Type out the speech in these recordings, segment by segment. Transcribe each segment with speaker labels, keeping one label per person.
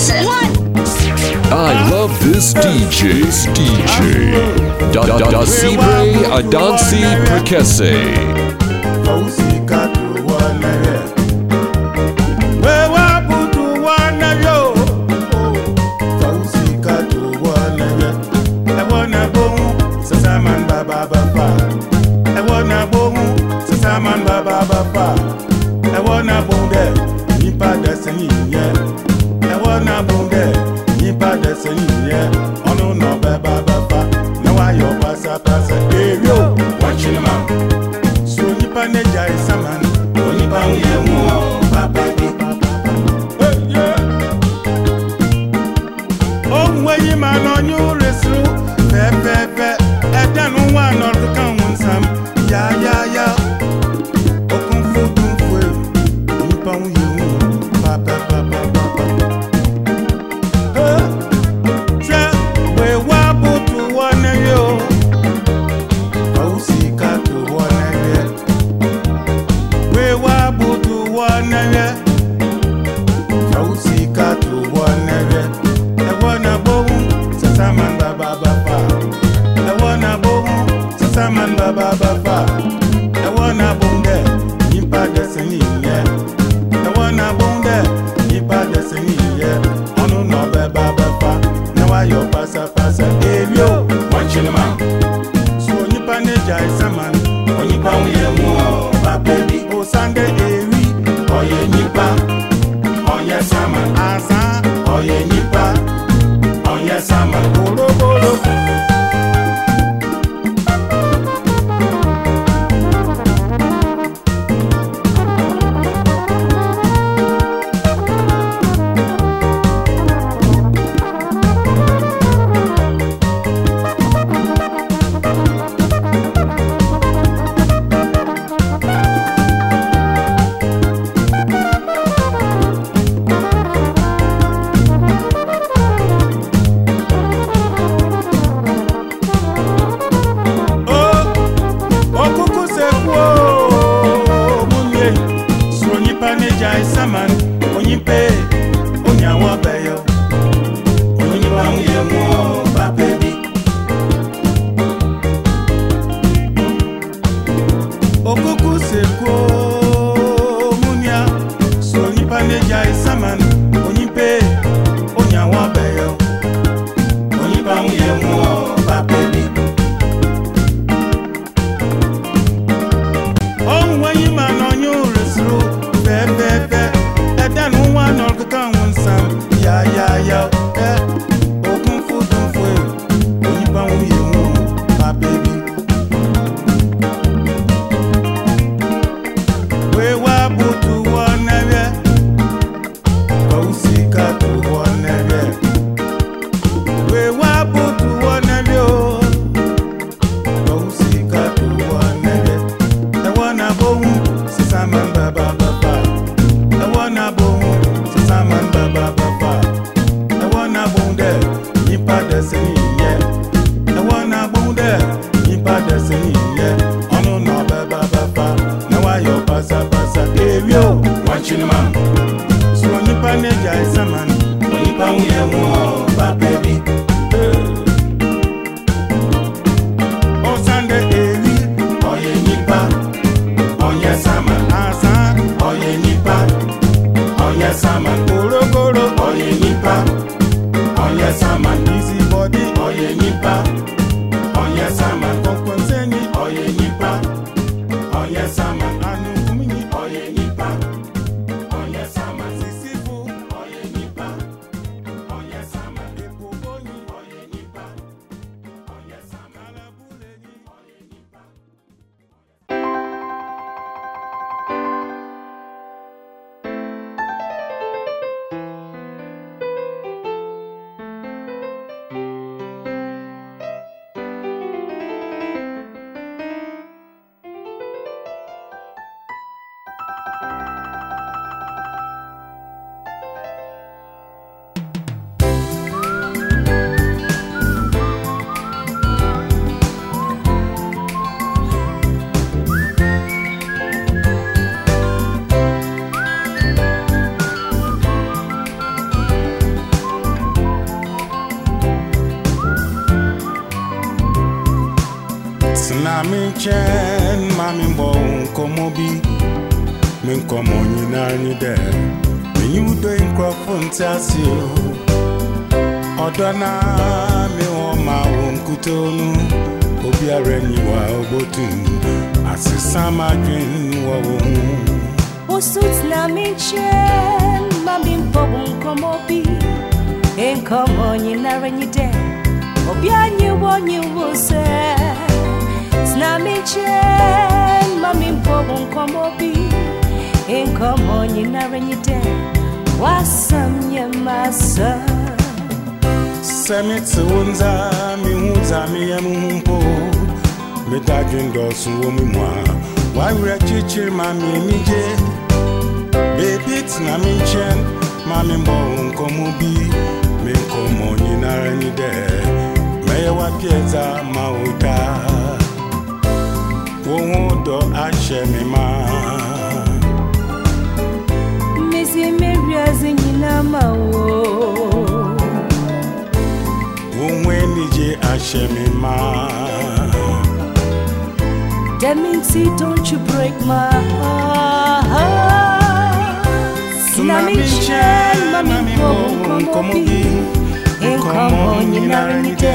Speaker 1: listen. What?
Speaker 2: I love this DJ, DJ. Da da da Sibre Adansi Perkese. Juana Tena me nkyɛn ma me mbɔ wo nkɔmmɔ bi me nkɔmmɔ nyinaa nye dɛ menyi wo dɔ yi nkurɔfo nte ase o. Ɔdɔ na me wɔ ma wo nkutoo no obiara nyi wɔ a ɔbɔtum asesa m'adwen wɔ wo ho
Speaker 3: Usut na minchen mami mpobu nkomobi Enkomo nyinara nyide Obianyi wonyi wuse Sna minchen mami mpobu nkomobi Enkomo nyinara nyide Wasam nyemasa
Speaker 2: sɛ mete wo nza mehu dza meyɛ mo ho mpo medadwen dɔɔso wɔ me mu a wawerɛ kyekyere ma me anigye beebi tena me nkyɛn ma membɔ wo nkɔmmɔ bi me nkɔmmɔ nyinara ni dɛ mɛyɛ wapiɛdza ma wo daa wo ho dɔ ahyɛ me ma
Speaker 3: Misi meriazi nyinama wo
Speaker 2: wo ho anigye ahyɛ me ma
Speaker 3: Deminti, don't you break my heart. Nami chen, mami po, nkomo bi. Nkomo nyinara ni de.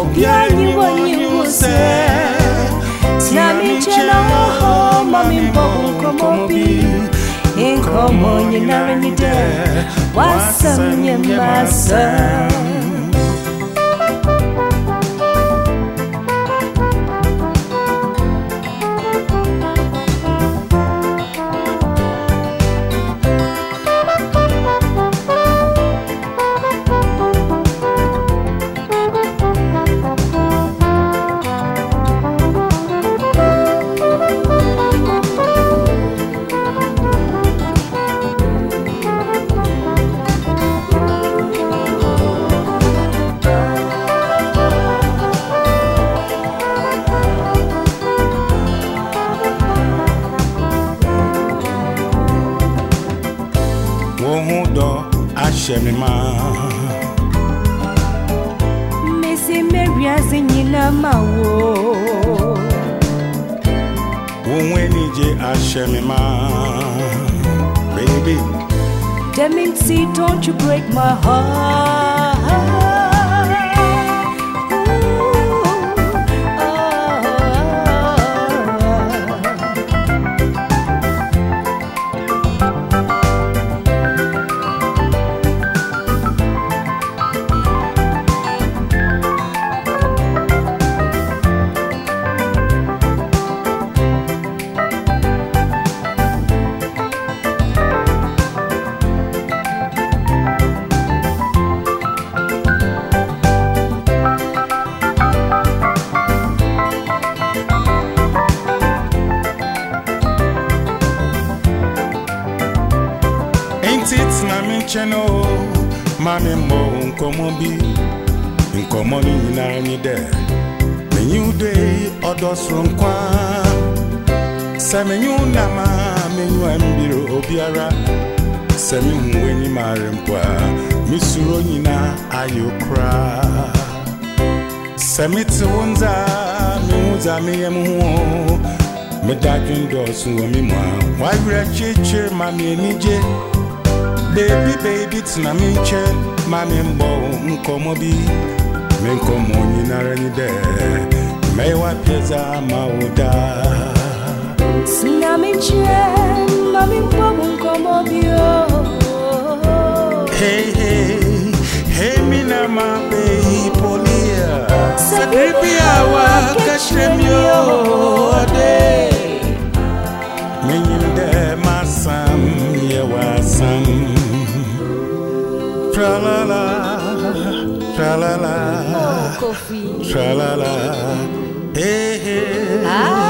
Speaker 3: Obianyi wonyi wuse. Nami chen, oh, mami po, nkomo bi. Nkomo nyinara ni de. Wasam
Speaker 2: tena me nkyɛn o ma me mmɔ wo nkɔmmɔ bi nkɔmmɔ no nyinaa ni dɛ menyi wo de ɔdɔ soro nkwa sɛ menyi wo nam a menyi ambiro obiara sɛ mehu w'anim are mpo a mesuro nyinaa ayɛ koraa sɛ mete wo ndza a mehu dza meyɛ me ho o meda dwen dɔɔso wɔ me mu a wawerɛ kyekyere ma me anigye baby, tena me nkyɛn ma me mbɔ bi me nkɔmmɔ nyinara ni dɛ mɛyɛ w'apiɛdza ama wo daa
Speaker 3: Sina mi nkyɛn ma mi mbɔ wo nkɔmmɔ bio oh.
Speaker 2: Hey, hey, hey, mina mabe polia. Sakripia wa kashemyo Tra la la, tra la la, oh,
Speaker 3: Kofi
Speaker 2: tra la la. Eh, hey, eh. hey.
Speaker 4: Yeah.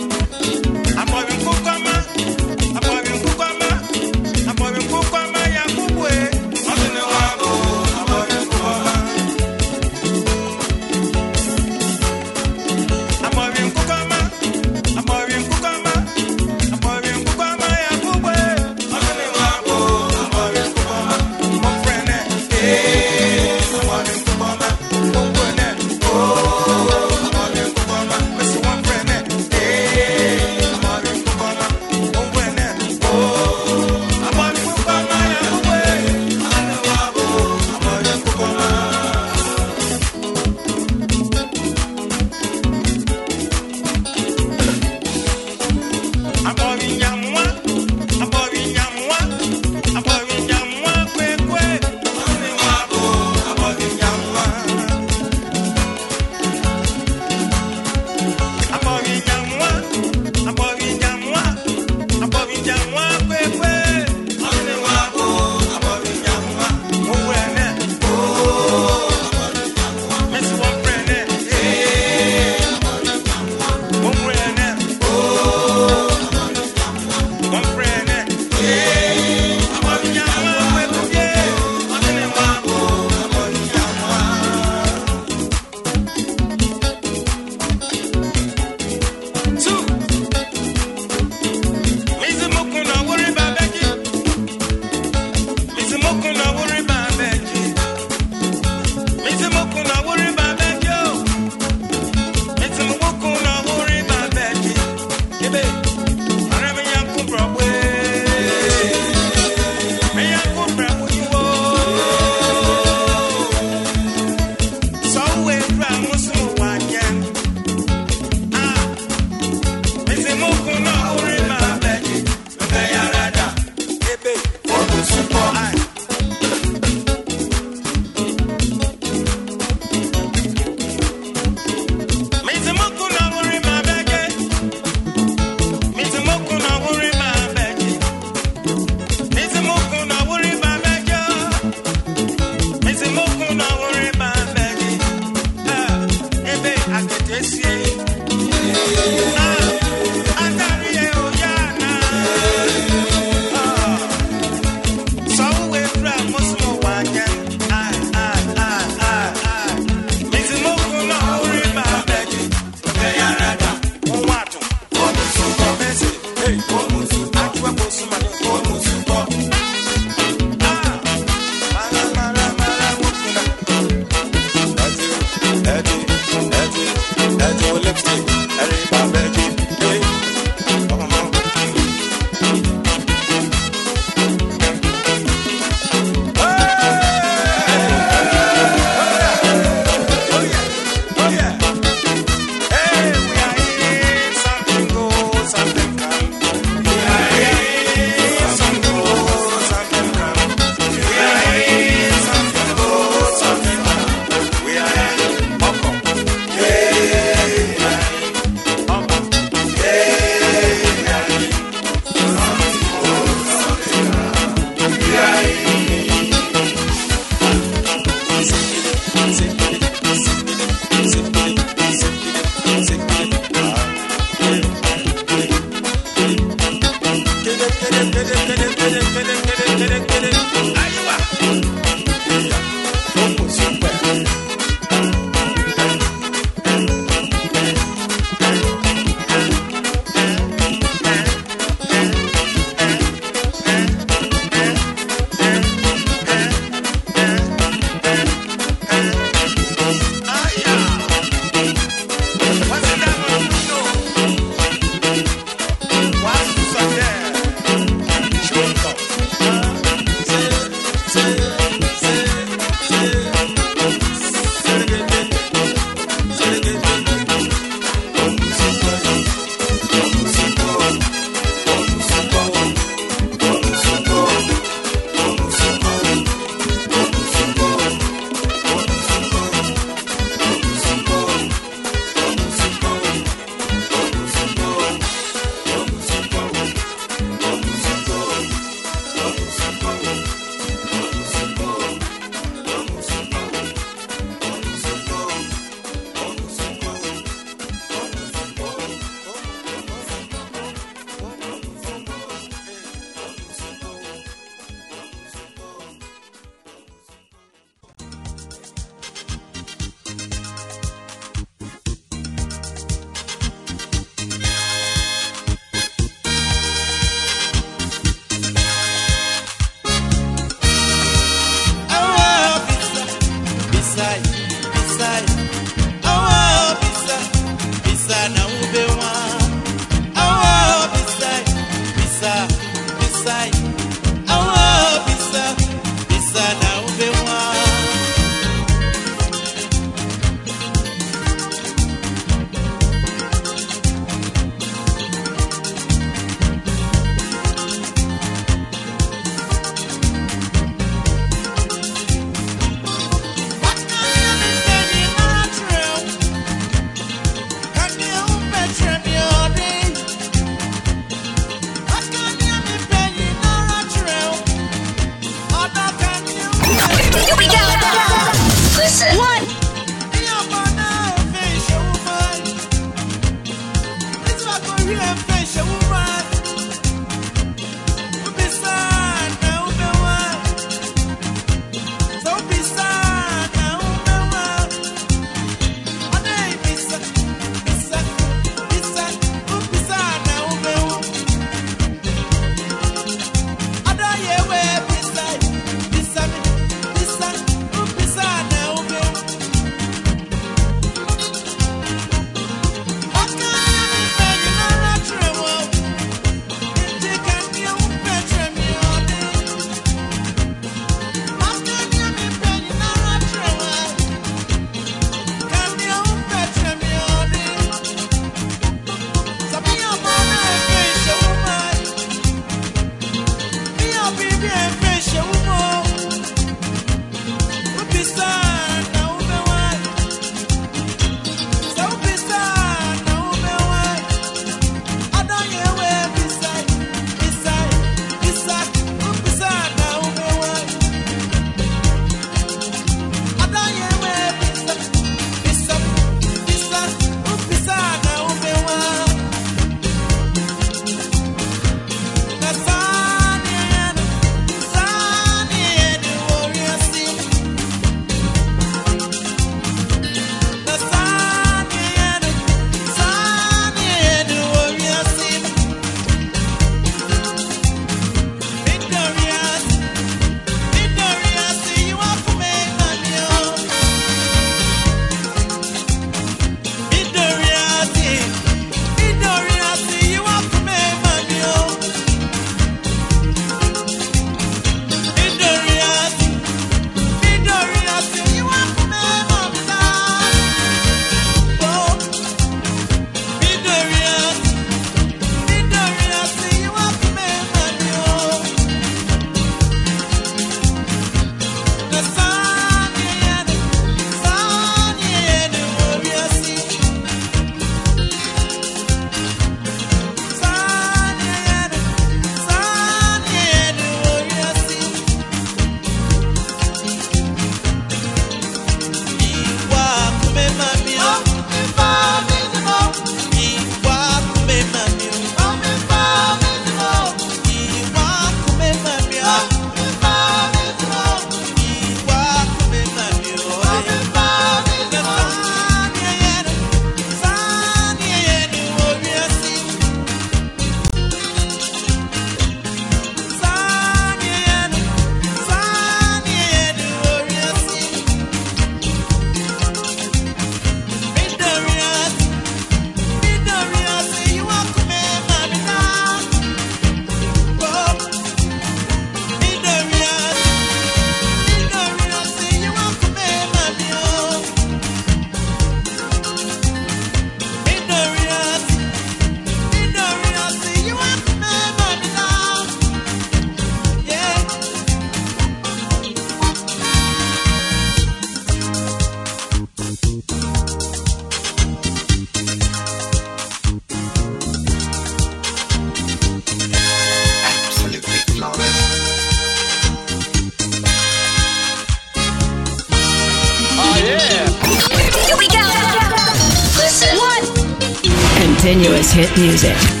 Speaker 4: Hit music.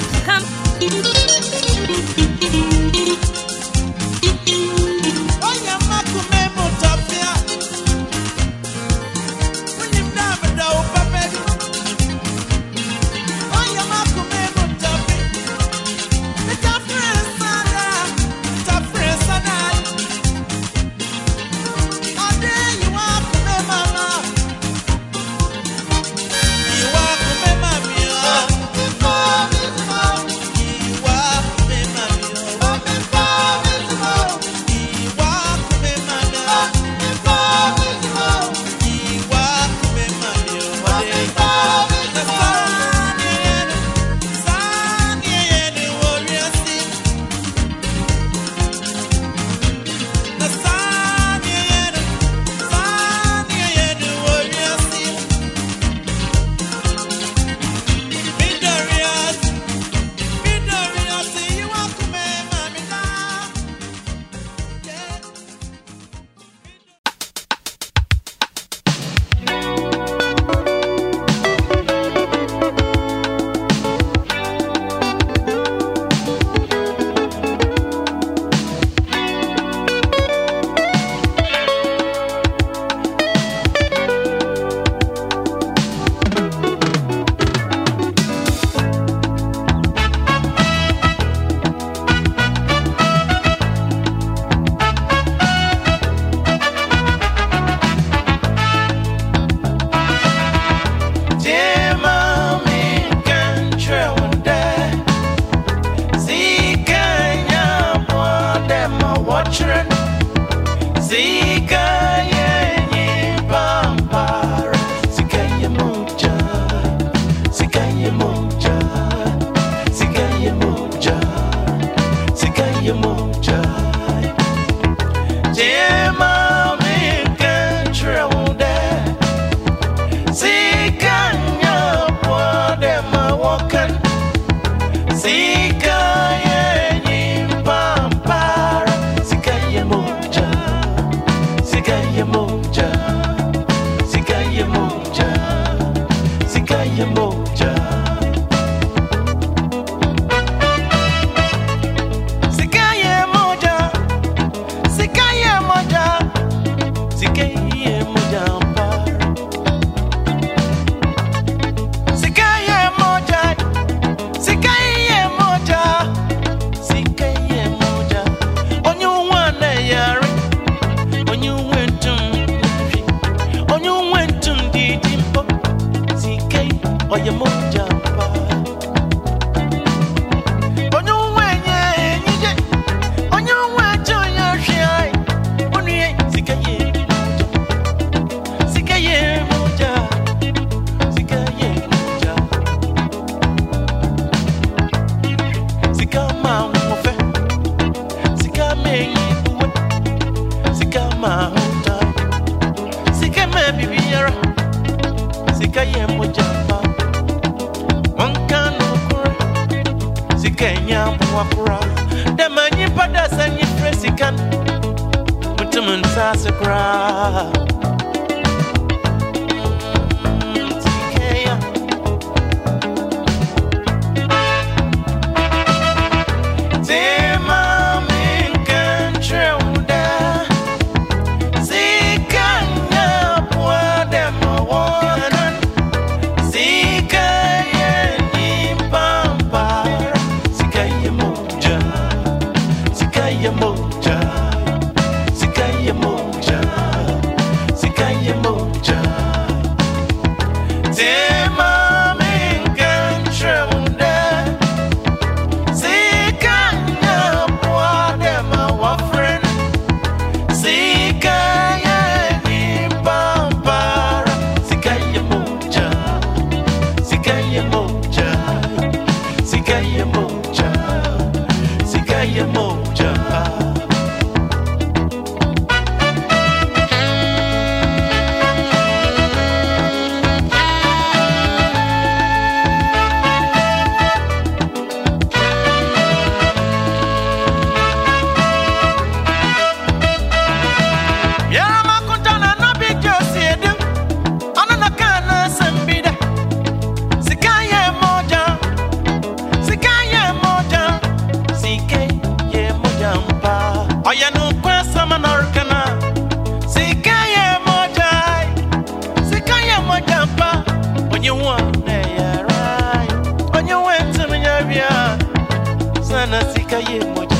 Speaker 5: ye moja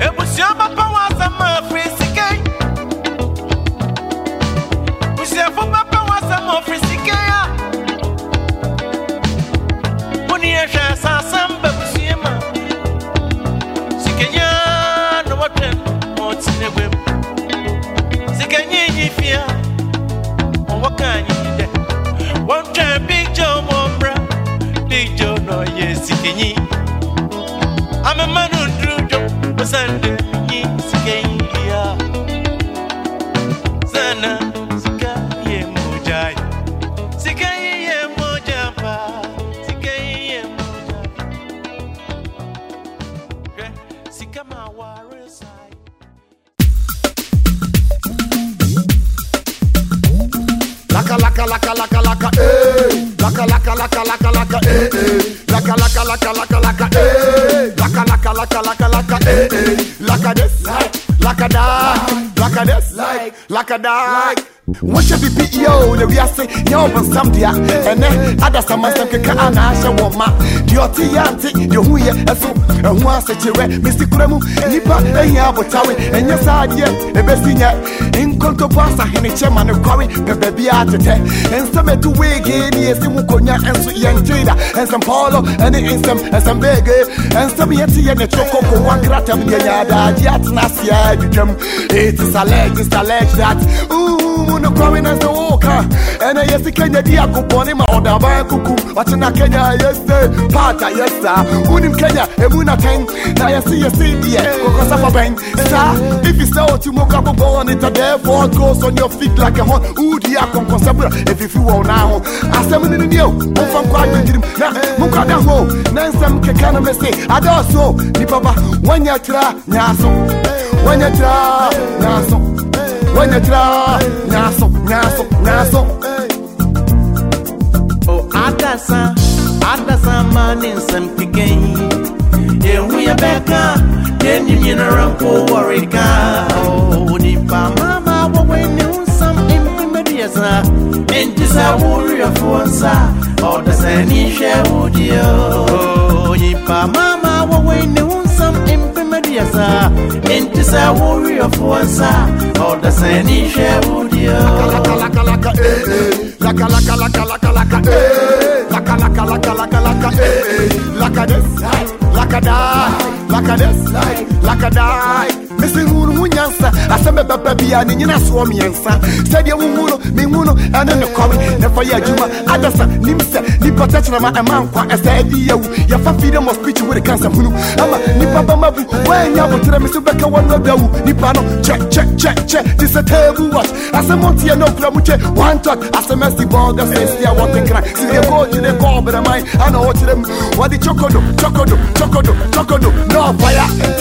Speaker 5: Ebusia papa wasa ma free sike ya. Muni e hwe sasam ma. Sike no watwe mo tine gwem Sike nyi nyi fia. Mo
Speaker 4: wakanyi de. Won't try big Joe, no, yes, you I'm a man who drew job Sunday.
Speaker 6: Laka laka laka eh eh. Laka this like laka that laka this like laka that. Wahyɛ bibi yo na wiase yɛ ɔbɛnsam dea ɛnɛ adasamasɛm keka ana ahyɛ wɔ ma deɛ ɔte yɛ ante deɛ hu yɛ ɛso ɛho asɛkyerɛ mesi kora mu nnipa ɛhia abotawe ɛnyɛ saa adeɛ ɛbɛsi nyɛ nkontopo asahene kyɛ ma ne kware bɛbɛbia tetɛ ɛnsɛm ɛtu weege ne yɛsi mu konya ɛnso yɛngyee da ɛnsɛm paulo ɛne nsɛm ɛnsɛm beege ɛnsɛm yɛte yɛ ne kyoko ko wankratam deɛ nyaadaagye atena it is alleged it's alleged that ooh no kware na sɛ woka ɛnɛ yɛsi kenya di akopɔne ma ɔdaban kuku ɔtena kenya yɛse paata yɛsa wonim kenya? Ɛmu na tɛn na yɛse yɛse deɛ kɔkɔsa fa bɛn saa ifi sɛ ɔti mu ka bobɔ on it therefore goes on your feet like a horn. Wodi akɔnkɔnsɛ bra ɛfifi wɔ na ho asɛm no no ni o momfa nkɔ adwendwerim na monkɔda ho na nsɛm keka no me se adɔɔso nipa ba woanya tira nyaaso woanya tira nyaaso woanya tira nyaaso nyaaso nyaaso
Speaker 4: Oh, adasa, adasa mani nsɛm keken Yehu ya bɛka, yɛni nyinara mpo wɔre ka Oh, nipa mama wɔwɔ ne ho nsɛm mpemadiɛsa Enti sɛ woreɛfoɔ nsa, ɔda sɛ ni hwɛ wo deɛ Oh, nipa mama wɔwɔ ne ho nsɛm mpemadiɛsa Enti sɛ woreɛfoɔ nsa, ɔda sɛ ni hwɛ wo deɛ
Speaker 6: laka laka laka eh eh. Laka laka laka laka laka eh laka laka laka laka laka eh eh. Laka this laka that laka this laka that mesi hunu mu nyansa asɛm bɛbɛba bia ne nyina soɔ mmiɛnsa no mehu no ɛne ne kɔre ne fa yɛ adwuma adasa nim sɛ nipa tɛkyerɛma ɛma nkwa ɛsɛ adi yɛwu yɛfa freedom of speech wode ka nsɛm hunu nipa bɛma bu woanya aboterɛ me so bɛka wɔno adawu nipa no kyɛ kyɛ kyɛ kyɛ te sɛ table na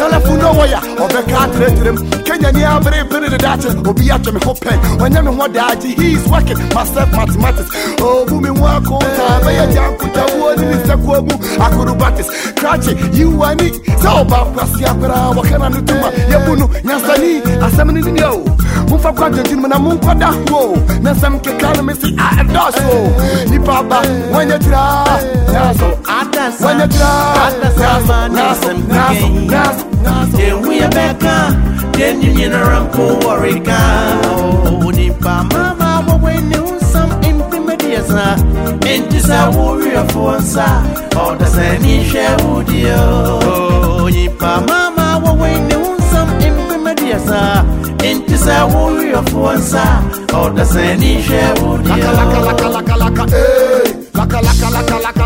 Speaker 6: na na ɔbɛka atrɛtrɛm kenya ni aberebere de dakyɛ obi atwɛ me ho pɛn ɔnyɛ me ho daagye he is working. Myself mathematics. Ɔbu me ho akota bɛyɛ gyankotawoɔ ne ne nsɛkoa mu akorobatis krakye yiwani sɛ ɔba kwase akoraa wɔkana no toma yɛbu no nyansani asɛm no nini o momfa kɔ adwendwene mu na monkɔda ho na nsɛm keka no me se a ɛdɔso nipa ba wɔnyɛ tiraa naso wɔnyɛ tiraa naso naso naso naso
Speaker 4: Yehu ya bɛka, yɛni nyinara mpo wɔre ka Oh, nipa mama wɔwɔ ne ho nsɛm mpemadiɛsa Enti sɛ woreɛfoɔ nsa, ɔda sɛ ni hwɛ wo deɛ Oh, nipa mama wɔwɔ ne ho nsɛm mpemadiɛsa Enti sɛ woreɛfoɔ nsa, ɔda sɛ ni hwɛ wo deɛ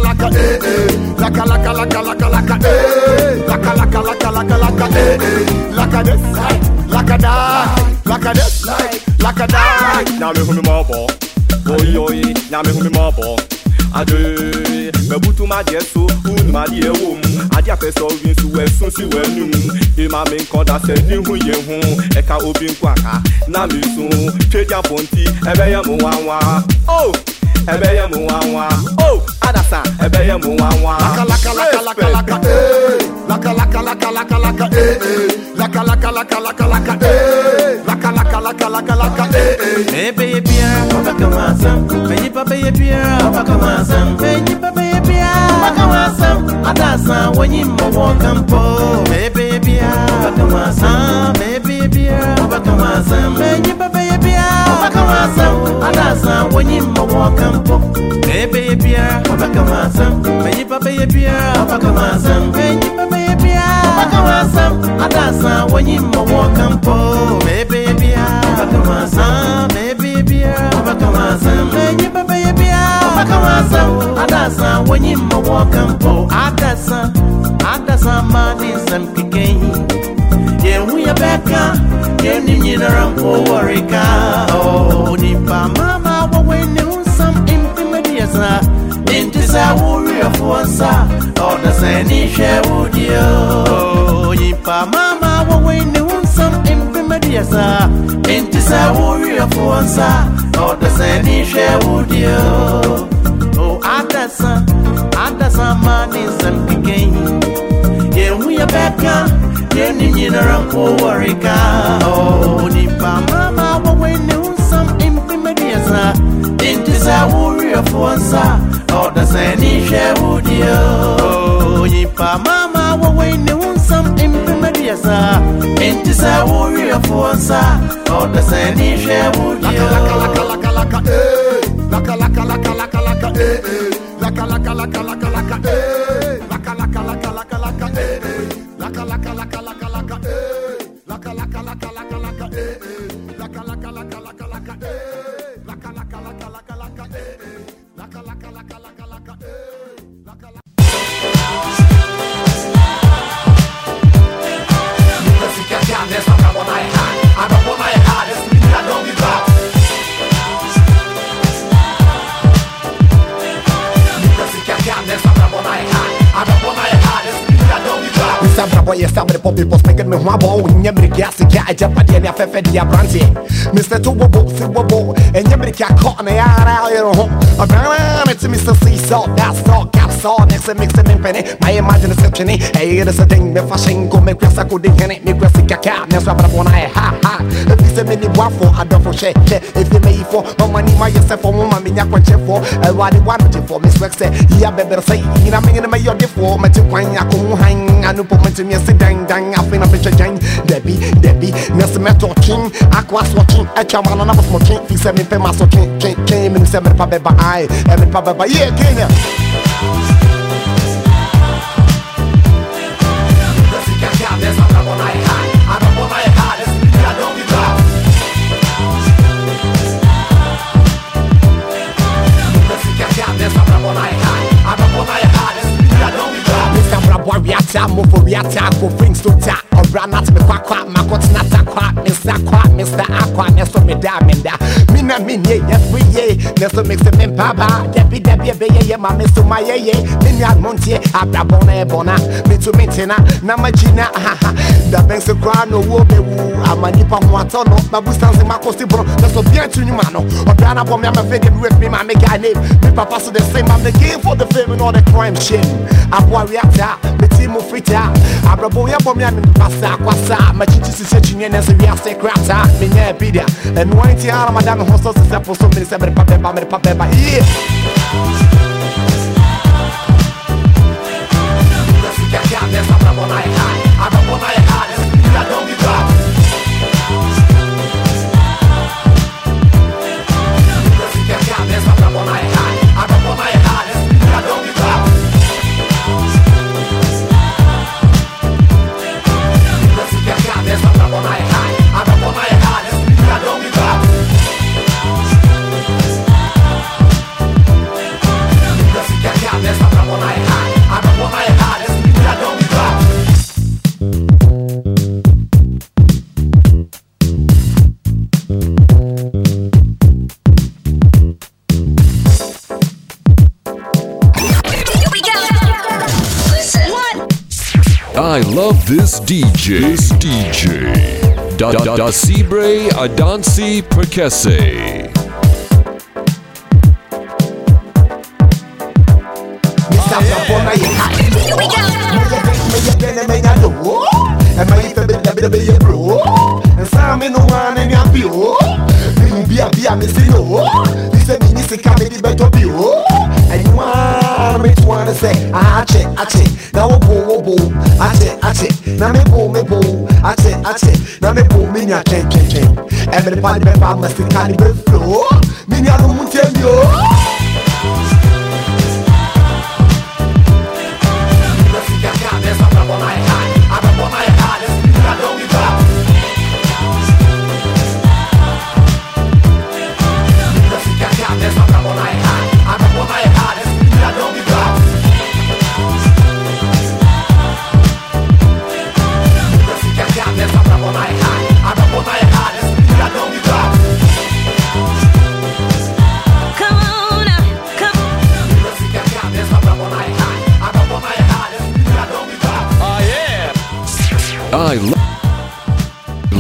Speaker 6: laka eh eh. Laka laka laka laka laka eh laka laka laka laka laka eh eh. Laka this laka that laka this laka that.
Speaker 7: Hu me mɔbɔ oyi oyi nyame hu me mɔbɔ ade mɛbutu ma deɛ so wunu ma deɛ wom ade apɛ sɛ ɔwi nso wɛso si w'anum ema me nkɔda sɛ ne ho yɛ ho ɛka obi nko aka na me so twagya pɔnti ɛbɛyɛ mo wanwa o ɛbɛyɛ mo wanwa o adasa ɛbɛyɛ mo wanwa
Speaker 6: laka laka laka laka laka eh laka laka laka laka laka eh eh laka laka laka laka laka eh laka laka laka laka laka eh eh
Speaker 4: Bɛyɛ biara ɔbɛka ho asɛm Bɛnyipa bɛyɛ biara ɔbɛka ho asɛm Bɛnyipa bɛyɛ biara ɔbɛka ho asɛm Adasa wɔnyi mmɔwɔ bɛyɛ biara ɔbɛka ho asɛm Bɛyɛ bɛyɛ biara ɔbɛka ho asɛm Bɛnyipa bɛyɛ biara ɔbɛka ho asɛm Adasa wɔnyi mmɔwɔ kampo Bɛyɛ bɛyɛ biara ɔbɛka ho asɛm Bɛnyipa bɛyɛ biara ɔbɛka ho asɛm Bɛnyipa bɛyɛ biara ɔbɛka ho asɛm Adasa wɔnyi mmɔwɔ kampo Bɛyɛ bɛyɛ biara ɔbɛka ho asɛm Bɛyɛ biara ɔbɛka ho asɛm Bɛnyipa bɛyɛ biara ɔbɛka ho asɛm Adasa wɔnyi mmɔwɔ kampo Adasa, adasa ma ne nsɛm keken yɛhu yɛbɛka yɛnim nyinara mpo wɔreka Oh, nipa mama wɔwɔ ne ho nsɛm mpemadiɛsa nti sɛ wowerɛfoɔ nsa ɔda sɛ ni hwɛ wo deɛ Oh, nipa mama mpemadiɛsa nti sɛ wowerɛfoɔ nsa ɔda sɛ ni hwɛ wo deɛ Oh, adasa adasa ma ne nsɛm kekɛn yɛhu yɛbɛka yɛnim nyinara mpo wɔreka Oh, nipa mama wɔwɔ ne ho nsɛm mpemadiɛsa nti sɛ wowerɛfoɔ nsa ɔda sɛ ni hwɛ wo deɛ Oh, nipa mama wɔwɔ ne ho nsɛm mpemadiɛsa nti sɛ wowerɛfoɔ nsa ɔda sɛ ni hwɛ wo deɛ
Speaker 8: eh laka laka laka laka laka eh eh laka laka laka
Speaker 6: Sabrabɔ yɛ sabre pɔ bepɔ spɛnkɛ me. Ho abɔ nyɛ mmereke asika agyapadeɛ ne afɛfɛ de aberanteɛ mr to bobo si bobo ɛnyɛ mmereke akɔ na yɛara ɔyɛ ho ɔbrana ne te mr seasɔ dasɔ kapsɔ ne sɛ mixe me mpɛne mayɛ magye sɛ twene ɛyɛ de sɛ den mefa hyenko mekura kode hene mekura sikaka ne so abrabɔ no ayɛ ha ha ɛfi sɛ mene boafo adɔfo hwɛ hwɛ ɛfie mayifɔ mamani mayɛ sɛ fɔ mo ma menya kwankyɛfoɔ awurade woanogyefoɔ meswɛk sɛ yia bɛbɛrɛ sɛ nyina menyene mɛyɛ ɔdefoɔ mɛte kwan akɔmu han anopo mɛtumi ɛse dan dan afei na mehwɛ gyan dabi dabi nɛse mɛtɔ twen akɔ asɔtwe atwa ma no na bɔsomɔtwe fi sɛ mempɛ ma so twe twe twe menim sɛ merepa bɛba ae ɛmerepa bɛba yɛ kenya Brabo Riata, Mofo Riata, for things to ta. Ɔbra nat me kwa kwa, makot nata kwa, Mr. Kwa, Mr. Aqua, Neso me da menda. Mina minye, yes we ye, Neso mix me baba. Debi debi ma Mr. My ye ye. Mini admontie, abra bona e. Me me tina, na magina, ha ha. Da ben se kwa no wo ho ato no, ma bustan se makosti bro. Neso bien tu nyuma no. Ɔbra na ya me fede with me, ma make a name. Me papa so game for the fame and all the crime me me kwasa. Ma chichi sisi chinye na se wiase krata. Me nya bidia. And one ti ara madam ho so se po so me se me pa beba me pa
Speaker 9: I love this DJ. This DJ. Da da da Cibre Adansi Perkese.
Speaker 6: Mr. Brabo na ye hot.
Speaker 1: Here we go.
Speaker 6: Me ye bene me ya do. And my ife be da be be ye bro. And some me no one and ya bi o. Me bi a bi a me say no. This say me ni se ka me di beto bi o. And you want me to wanna say ache ache. Na wo bo wo bo. Ache ache. Na me bo me bo. Ache ache. Na me bo me nya chen chen chen. Everybody be pa me se ka ni be flow. Me nya no mu